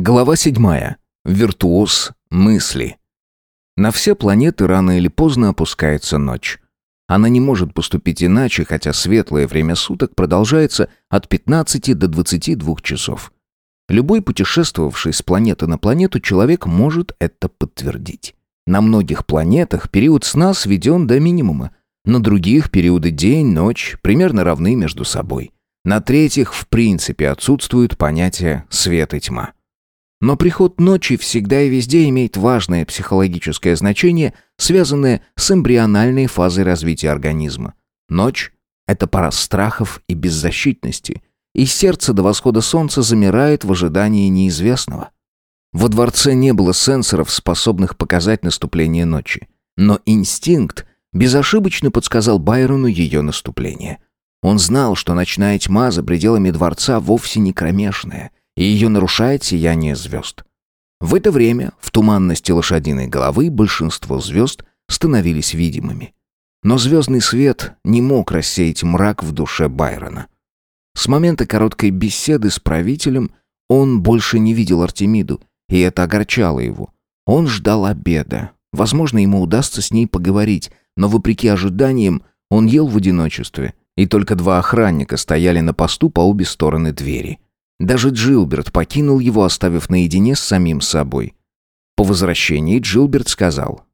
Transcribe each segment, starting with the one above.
Глава седьмая. Виртуоз мысли. На все планеты рано или поздно опускается ночь. Она не может поступить иначе, хотя светлое время суток продолжается от 15 до 22 часов. Любой путешествовавший с планеты на планету человек может это подтвердить. На многих планетах период сна сведен до минимума, на других периоды день-ночь примерно равны между собой. На третьих в принципе отсутствует понятие свет и тьма. Но приход ночи всегда и везде имеет важное психологическое значение, связанное с эмбриональной фазой развития организма. Ночь – это пора страхов и беззащитности, и сердце до восхода солнца замирает в ожидании неизвестного. Во дворце не было сенсоров, способных показать наступление ночи. Но инстинкт безошибочно подсказал Байрону ее наступление. Он знал, что ночная тьма за пределами дворца вовсе не кромешная – и ее нарушает сияние звезд. В это время в туманности лошадиной головы большинство звезд становились видимыми. Но звездный свет не мог рассеять мрак в душе Байрона. С момента короткой беседы с правителем он больше не видел Артемиду, и это огорчало его. Он ждал обеда. Возможно, ему удастся с ней поговорить, но, вопреки ожиданиям, он ел в одиночестве, и только два охранника стояли на посту по обе стороны двери. Даже Джилберт покинул его, оставив наедине с самим собой. По возвращении Джилберт сказал.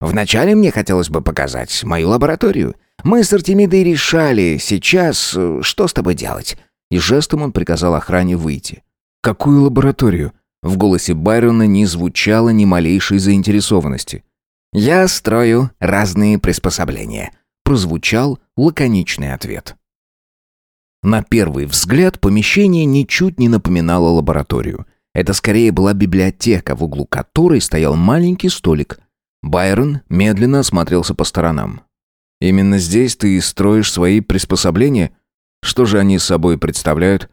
«Вначале мне хотелось бы показать мою лабораторию. Мы с Артемидой решали сейчас, э, что с тобой делать». И жестом он приказал охране выйти. «Какую лабораторию?» В голосе Байрона не звучало ни малейшей заинтересованности. «Я строю разные приспособления», — прозвучал лаконичный ответ. На первый взгляд помещение ничуть не напоминало лабораторию. Это скорее была библиотека, в углу которой стоял маленький столик. Байрон медленно осмотрелся по сторонам. «Именно здесь ты и строишь свои приспособления? Что же они собой представляют?»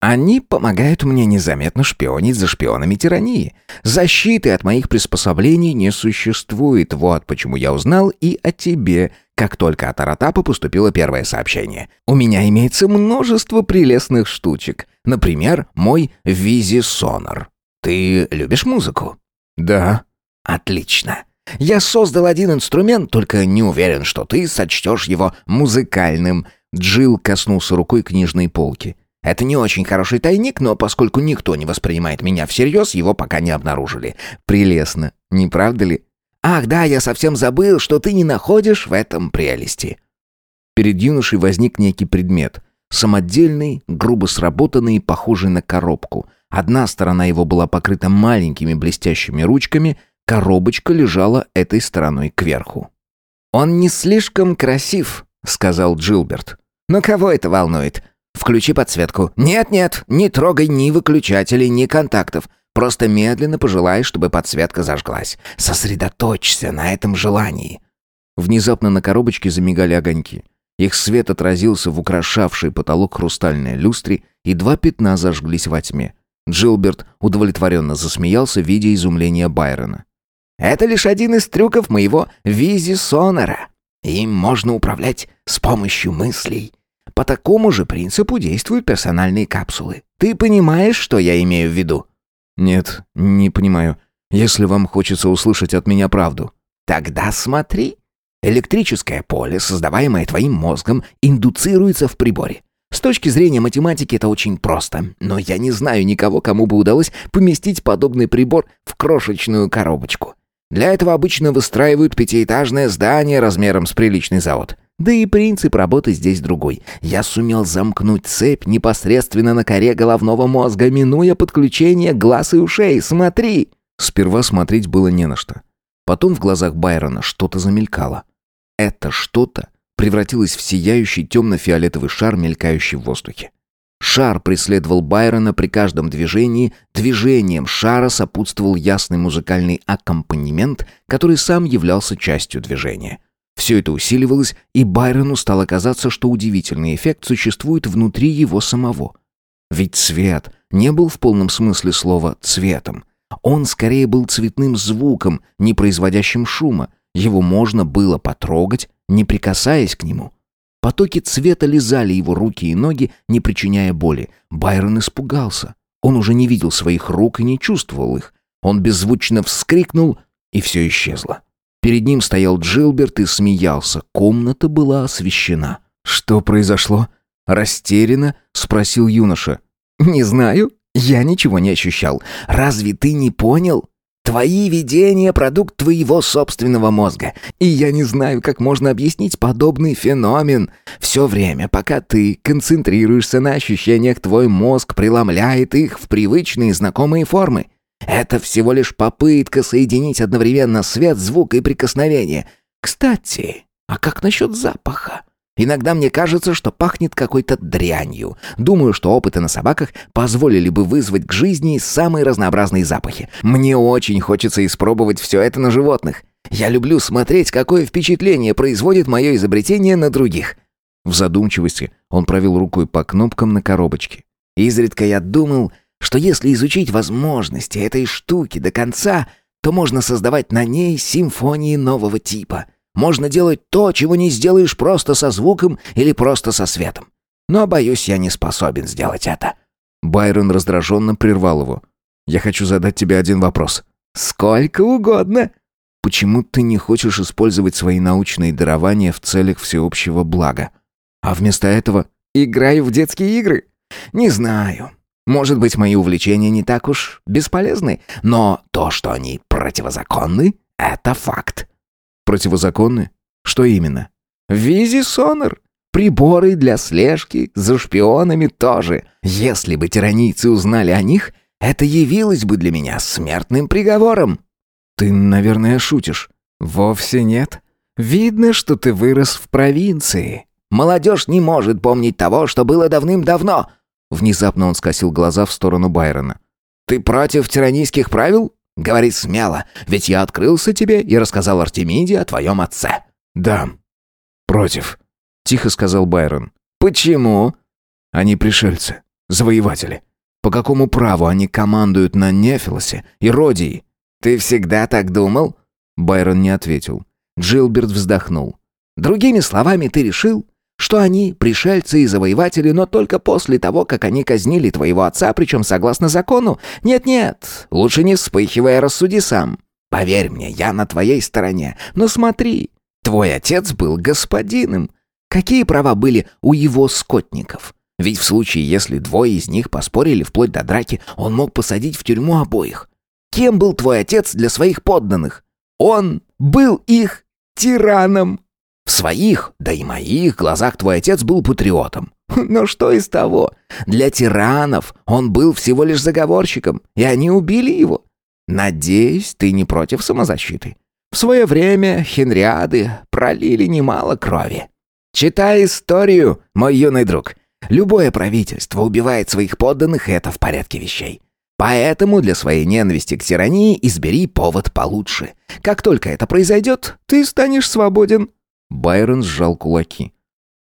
Они помогают мне незаметно шпионить за шпионами тирании. Защиты от моих приспособлений не существует. Вот почему я узнал и о тебе, как только от Аратапа поступило первое сообщение. У меня имеется множество прелестных штучек. Например, мой Визи-сонор. Ты любишь музыку? Да. Отлично. Я создал один инструмент, только не уверен, что ты сочтешь его музыкальным. Джил коснулся рукой книжной полки. Это не очень хороший тайник, но поскольку никто не воспринимает меня всерьез, его пока не обнаружили. Прелестно, не правда ли? Ах, да, я совсем забыл, что ты не находишь в этом прелести. Перед юношей возник некий предмет. Самодельный, грубо сработанный и похожий на коробку. Одна сторона его была покрыта маленькими блестящими ручками, коробочка лежала этой стороной кверху. «Он не слишком красив», — сказал Джилберт. «Но кого это волнует? Включи подсветку. Нет-нет, не трогай ни выключателей, ни контактов. Просто медленно пожелай, чтобы подсветка зажглась. Сосредоточься на этом желании. Внезапно на коробочке замигали огоньки. Их свет отразился в украшавший потолок хрустальной люстре, и два пятна зажглись во тьме. Джилберт удовлетворенно засмеялся, видя изумление Байрона. «Это лишь один из трюков моего визи-сонора. Им можно управлять с помощью мыслей. По такому же принципу действуют персональные капсулы. Ты понимаешь, что я имею в виду? Нет, не понимаю. Если вам хочется услышать от меня правду. Тогда смотри. Электрическое поле, создаваемое твоим мозгом, индуцируется в приборе. С точки зрения математики это очень просто, но я не знаю никого, кому бы удалось поместить подобный прибор в крошечную коробочку. Для этого обычно выстраивают пятиэтажное здание размером с приличный завод. Да и принцип работы здесь другой. Я сумел замкнуть цепь непосредственно на коре головного мозга, минуя подключение глаз и ушей. Смотри!» Сперва смотреть было не на что. Потом в глазах Байрона что-то замелькало. Это что-то превратилось в сияющий темно-фиолетовый шар, мелькающий в воздухе. Шар преследовал Байрона при каждом движении, движением шара сопутствовал ясный музыкальный аккомпанемент, который сам являлся частью движения. Все это усиливалось, и Байрону стало казаться, что удивительный эффект существует внутри его самого. Ведь цвет не был в полном смысле слова «цветом». Он скорее был цветным звуком, не производящим шума. Его можно было потрогать, не прикасаясь к нему. Потоки цвета лизали его руки и ноги, не причиняя боли. Байрон испугался. Он уже не видел своих рук и не чувствовал их. Он беззвучно вскрикнул, и все исчезло. Перед ним стоял Джилберт и смеялся. Комната была освещена. «Что произошло?» Растерянно спросил юноша. «Не знаю. Я ничего не ощущал. Разве ты не понял? Твои видения — продукт твоего собственного мозга. И я не знаю, как можно объяснить подобный феномен. Все время, пока ты концентрируешься на ощущениях, твой мозг преломляет их в привычные знакомые формы. Это всего лишь попытка соединить одновременно свет, звук и прикосновение. Кстати, а как насчет запаха? Иногда мне кажется, что пахнет какой-то дрянью. Думаю, что опыты на собаках позволили бы вызвать к жизни самые разнообразные запахи. Мне очень хочется испробовать все это на животных. Я люблю смотреть, какое впечатление производит мое изобретение на других. В задумчивости он провел рукой по кнопкам на коробочке. Изредка я думал, что если изучить возможности этой штуки до конца, то можно создавать на ней симфонии нового типа — можно делать то, чего не сделаешь просто со звуком или просто со светом. Но, боюсь, я не способен сделать это». Байрон раздраженно прервал его. «Я хочу задать тебе один вопрос». «Сколько угодно». «Почему ты не хочешь использовать свои научные дарования в целях всеобщего блага? А вместо этого играю в детские игры? Не знаю. Может быть, мои увлечения не так уж бесполезны, но то, что они противозаконны, это факт. Противозаконны? Что именно? Визисонор. Приборы для слежки за шпионами тоже. Если бы тиранийцы узнали о них, это явилось бы для меня смертным приговором. Ты, наверное, шутишь. Вовсе нет. Видно, что ты вырос в провинции. Молодежь не может помнить того, что было давным-давно. Внезапно он скосил глаза в сторону Байрона. Ты против тиранийских правил? Говори смело, ведь я открылся тебе и рассказал Артемиде о твоем отце». «Да, против», — тихо сказал Байрон. «Почему?» «Они пришельцы, завоеватели. По какому праву они командуют на Нефилосе и Родии?» «Ты всегда так думал?» Байрон не ответил. Джилберт вздохнул. «Другими словами, ты решил, что они пришельцы и завоеватели, но только после того, как они казнили твоего отца, причем согласно закону? Нет-нет, лучше не вспыхивая, рассуди сам. Поверь мне, я на твоей стороне. Но смотри, твой отец был господином. Какие права были у его скотников? Ведь в случае, если двое из них поспорили вплоть до драки, он мог посадить в тюрьму обоих. Кем был твой отец для своих подданных? Он был их тираном. В своих, да и моих глазах твой отец был патриотом. Но что из того? Для тиранов он был всего лишь заговорщиком, и они убили его. Надеюсь, ты не против самозащиты. В свое время хенриады пролили немало крови. Читай историю, мой юный друг. Любое правительство убивает своих подданных, и это в порядке вещей. Поэтому для своей ненависти к тирании избери повод получше. Как только это произойдет, ты станешь свободен. Байрон сжал кулаки.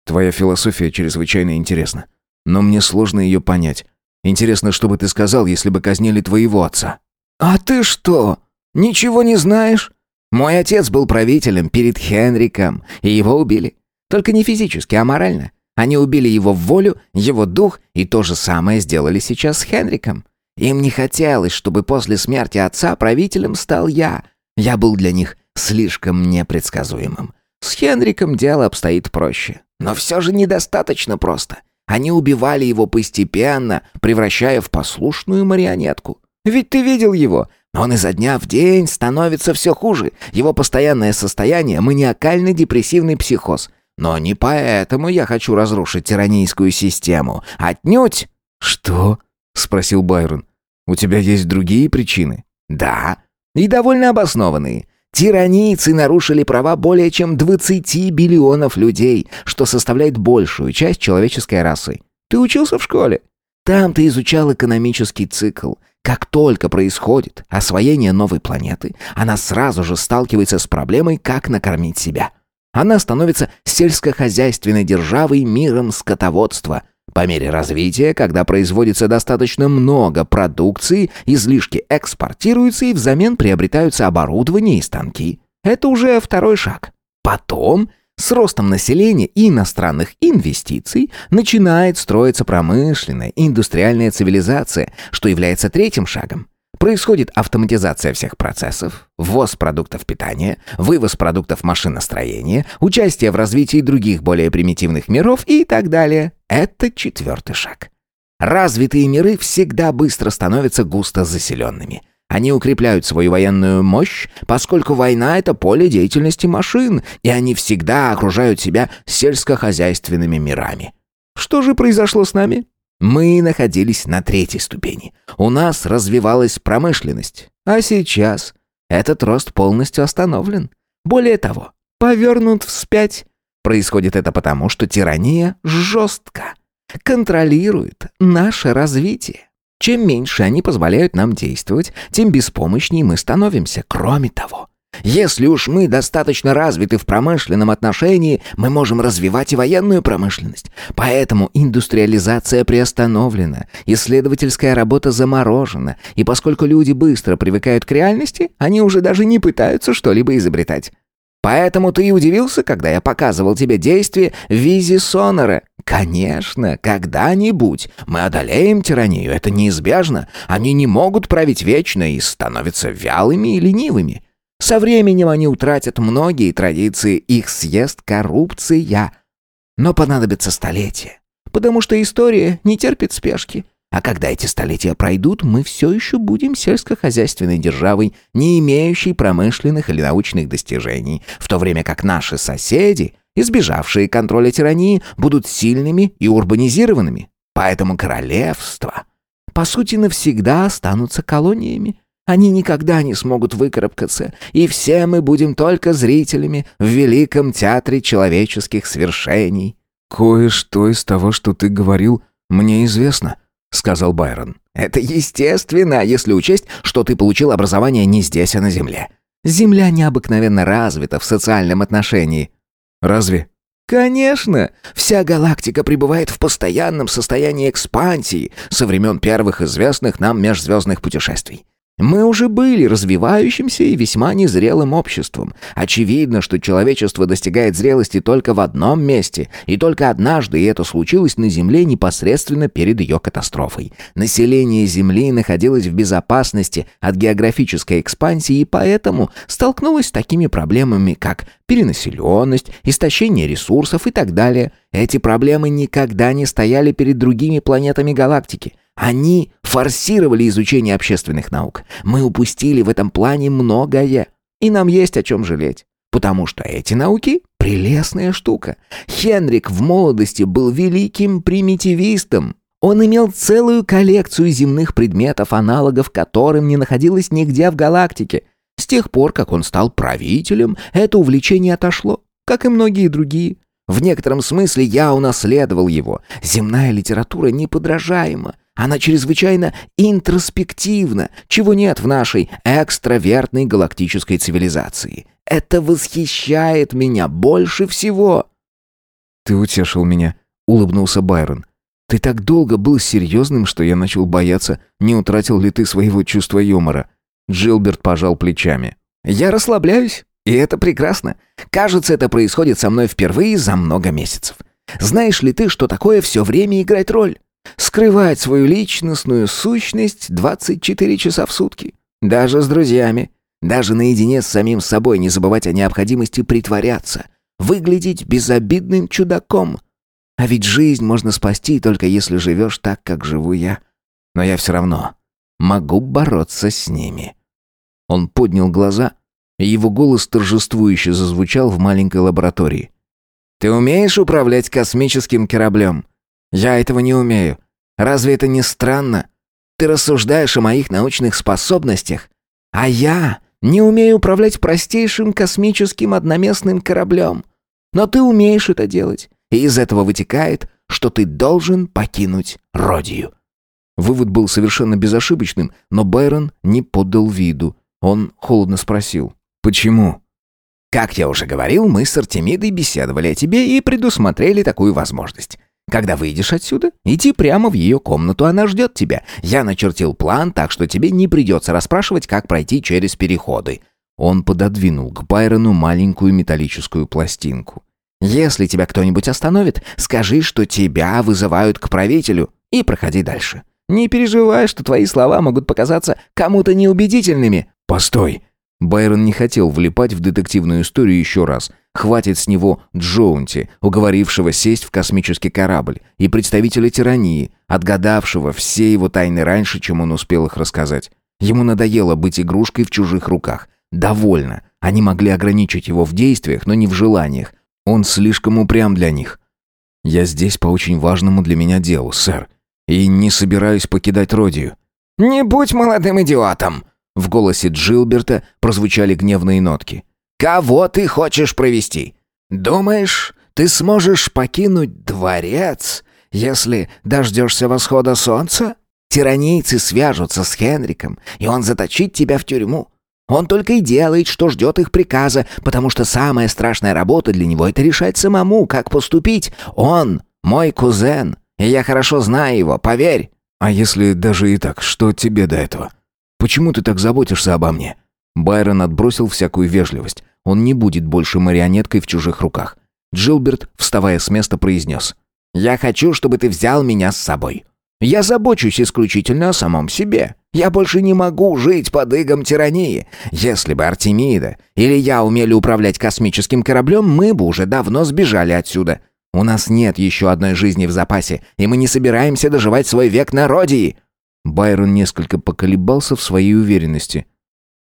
«Твоя философия чрезвычайно интересна. Но мне сложно ее понять. Интересно, что бы ты сказал, если бы казнили твоего отца?» «А ты что, ничего не знаешь? Мой отец был правителем перед Хенриком, и его убили. Только не физически, а морально. Они убили его волю, его дух, и то же самое сделали сейчас с Хенриком. Им не хотелось, чтобы после смерти отца правителем стал я. Я был для них слишком непредсказуемым. С Хенриком дело обстоит проще. Но все же недостаточно просто. Они убивали его постепенно, превращая в послушную марионетку. Ведь ты видел его. Он изо дня в день становится все хуже. Его постоянное состояние – маниакально-депрессивный психоз. Но не поэтому я хочу разрушить тиранийскую систему. Отнюдь! «Что?» – спросил Байрон. «У тебя есть другие причины?» «Да, и довольно обоснованные. Тиранийцы нарушили права более чем 20 биллионов людей, что составляет большую часть человеческой расы. Ты учился в школе? Там ты изучал экономический цикл. Как только происходит освоение новой планеты, она сразу же сталкивается с проблемой, как накормить себя. Она становится сельскохозяйственной державой миром скотоводства – по мере развития, когда производится достаточно много продукции, излишки экспортируются и взамен приобретаются оборудование и станки. Это уже второй шаг. Потом С ростом населения и иностранных инвестиций начинает строиться промышленная индустриальная цивилизация, что является третьим шагом. Происходит автоматизация всех процессов, ввоз продуктов питания, вывоз продуктов машиностроения, участие в развитии других более примитивных миров и так далее. Это четвертый шаг. Развитые миры всегда быстро становятся густо заселенными. Они укрепляют свою военную мощь, поскольку война — это поле деятельности машин, и они всегда окружают себя сельскохозяйственными мирами. Что же произошло с нами? Мы находились на третьей ступени. У нас развивалась промышленность. А сейчас этот рост полностью остановлен. Более того, повернут вспять. Происходит это потому, что тирания жестко контролирует наше развитие. Чем меньше они позволяют нам действовать, тем беспомощнее мы становимся. Кроме того, если уж мы достаточно развиты в промышленном отношении, мы можем развивать и военную промышленность. Поэтому индустриализация приостановлена, исследовательская работа заморожена, и поскольку люди быстро привыкают к реальности, они уже даже не пытаются что-либо изобретать. Поэтому ты и удивился, когда я показывал тебе действие Визи Сонора. Конечно, когда-нибудь мы одолеем тиранию, это неизбежно. Они не могут править вечно и становятся вялыми и ленивыми. Со временем они утратят многие традиции, их съест коррупция. Но понадобится столетие, потому что история не терпит спешки. А когда эти столетия пройдут, мы все еще будем сельскохозяйственной державой, не имеющей промышленных или научных достижений, в то время как наши соседи, избежавшие контроля тирании, будут сильными и урбанизированными. Поэтому королевства, по сути, навсегда останутся колониями. Они никогда не смогут выкарабкаться, и все мы будем только зрителями в великом театре человеческих свершений». «Кое-что из того, что ты говорил, мне известно», — сказал Байрон. «Это естественно, если учесть, что ты получил образование не здесь, а на Земле. Земля необыкновенно развита в социальном отношении». «Разве?» Конечно, вся галактика пребывает в постоянном состоянии экспансии со времен первых известных нам межзвездных путешествий. Мы уже были развивающимся и весьма незрелым обществом. Очевидно, что человечество достигает зрелости только в одном месте, и только однажды, и это случилось на Земле непосредственно перед ее катастрофой. Население Земли находилось в безопасности от географической экспансии, и поэтому столкнулось с такими проблемами, как перенаселенность, истощение ресурсов и так далее. Эти проблемы никогда не стояли перед другими планетами галактики. Они форсировали изучение общественных наук. Мы упустили в этом плане многое, и нам есть о чем жалеть. Потому что эти науки — прелестная штука. Хенрик в молодости был великим примитивистом. Он имел целую коллекцию земных предметов, аналогов которым не находилось нигде в галактике. С тех пор, как он стал правителем, это увлечение отошло, как и многие другие. В некотором смысле я унаследовал его. Земная литература неподражаема. Она чрезвычайно интроспективна, чего нет в нашей экстравертной галактической цивилизации. Это восхищает меня больше всего. Ты утешил меня, улыбнулся Байрон. Ты так долго был серьезным, что я начал бояться, не утратил ли ты своего чувства юмора. Джилберт пожал плечами. Я расслабляюсь, и это прекрасно. Кажется, это происходит со мной впервые за много месяцев. Знаешь ли ты, что такое все время играть роль? Скрывать свою личностную сущность 24 часа в сутки. Даже с друзьями. Даже наедине с самим собой не забывать о необходимости притворяться. Выглядеть безобидным чудаком. А ведь жизнь можно спасти, только если живешь так, как живу я. Но я все равно могу бороться с ними. Он поднял глаза, и его голос торжествующе зазвучал в маленькой лаборатории. «Ты умеешь управлять космическим кораблем?» Я этого не умею. Разве это не странно? Ты рассуждаешь о моих научных способностях, а я не умею управлять простейшим космическим одноместным кораблем. Но ты умеешь это делать, и из этого вытекает, что ты должен покинуть Родию». Вывод был совершенно безошибочным, но Байрон не подал виду. Он холодно спросил. «Почему?» «Как я уже говорил, мы с Артемидой беседовали о тебе и предусмотрели такую возможность. Когда выйдешь отсюда, иди прямо в ее комнату, она ждет тебя. Я начертил план, так что тебе не придется расспрашивать, как пройти через переходы». Он пододвинул к Байрону маленькую металлическую пластинку. Если тебя кто-нибудь остановит, скажи, что тебя вызывают к правителю, и проходи дальше. Не переживай, что твои слова могут показаться кому-то неубедительными». «Постой!» Байрон не хотел влипать в детективную историю еще раз. Хватит с него Джоунти, уговорившего сесть в космический корабль, и представителя тирании, отгадавшего все его тайны раньше, чем он успел их рассказать. Ему надоело быть игрушкой в чужих руках. Довольно. Они могли ограничить его в действиях, но не в желаниях. Он слишком упрям для них. «Я здесь по очень важному для меня делу, сэр, и не собираюсь покидать Родию». «Не будь молодым идиотом!» В голосе Джилберта прозвучали гневные нотки. «Кого ты хочешь провести? Думаешь, ты сможешь покинуть дворец, если дождешься восхода солнца? Тиранийцы свяжутся с Хенриком, и он заточит тебя в тюрьму. Он только и делает, что ждет их приказа, потому что самая страшная работа для него — это решать самому, как поступить. Он мой кузен, и я хорошо знаю его, поверь». «А если даже и так, что тебе до этого? Почему ты так заботишься обо мне?» Байрон отбросил всякую вежливость. Он не будет больше марионеткой в чужих руках. Джилберт, вставая с места, произнес. «Я хочу, чтобы ты взял меня с собой. Я забочусь исключительно о самом себе. Я больше не могу жить под игом тирании. Если бы Артемида или я умели управлять космическим кораблем, мы бы уже давно сбежали отсюда. У нас нет еще одной жизни в запасе, и мы не собираемся доживать свой век на Родии». Байрон несколько поколебался в своей уверенности.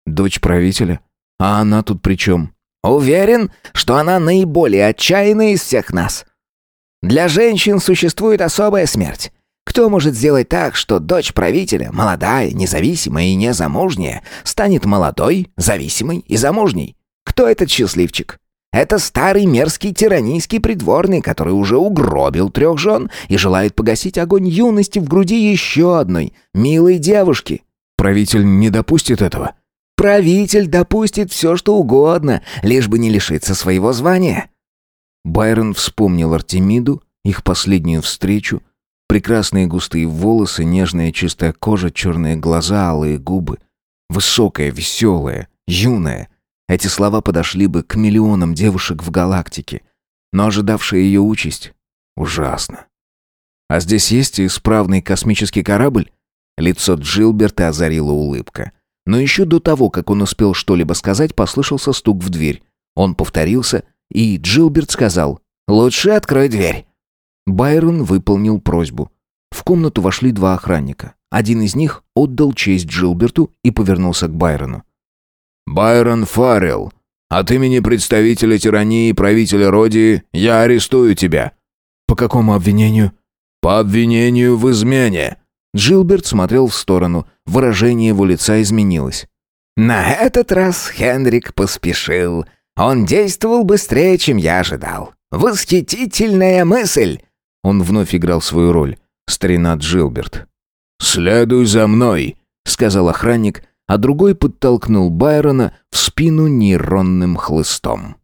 «Дочь правителя? А она тут при чем?» «Уверен, что она наиболее отчаянная из всех нас. Для женщин существует особая смерть. Кто может сделать так, что дочь правителя, молодая, независимая и незамужняя, станет молодой, зависимой и замужней? Кто этот счастливчик? Это старый мерзкий тиранийский придворный, который уже угробил трех жен и желает погасить огонь юности в груди еще одной, милой девушки. Правитель не допустит этого. Правитель допустит все, что угодно, лишь бы не лишиться своего звания. Байрон вспомнил Артемиду, их последнюю встречу, Прекрасные густые волосы, нежная чистая кожа, черные глаза, алые губы. Высокая, веселая, юная. Эти слова подошли бы к миллионам девушек в галактике. Но ожидавшая ее участь ужасно. А здесь есть исправный космический корабль? Лицо Джилберта озарила улыбка. Но еще до того, как он успел что-либо сказать, послышался стук в дверь. Он повторился, и Джилберт сказал «Лучше открой дверь». Байрон выполнил просьбу. В комнату вошли два охранника. Один из них отдал честь Джилберту и повернулся к Байрону. «Байрон Фаррелл, от имени представителя тирании и правителя Родии я арестую тебя». «По какому обвинению?» «По обвинению в измене». Джилберт смотрел в сторону, выражение его лица изменилось. «На этот раз Хенрик поспешил. Он действовал быстрее, чем я ожидал. Восхитительная мысль!» Он вновь играл свою роль. Старина Джилберт. «Следуй за мной», — сказал охранник, а другой подтолкнул Байрона в спину нейронным хлыстом.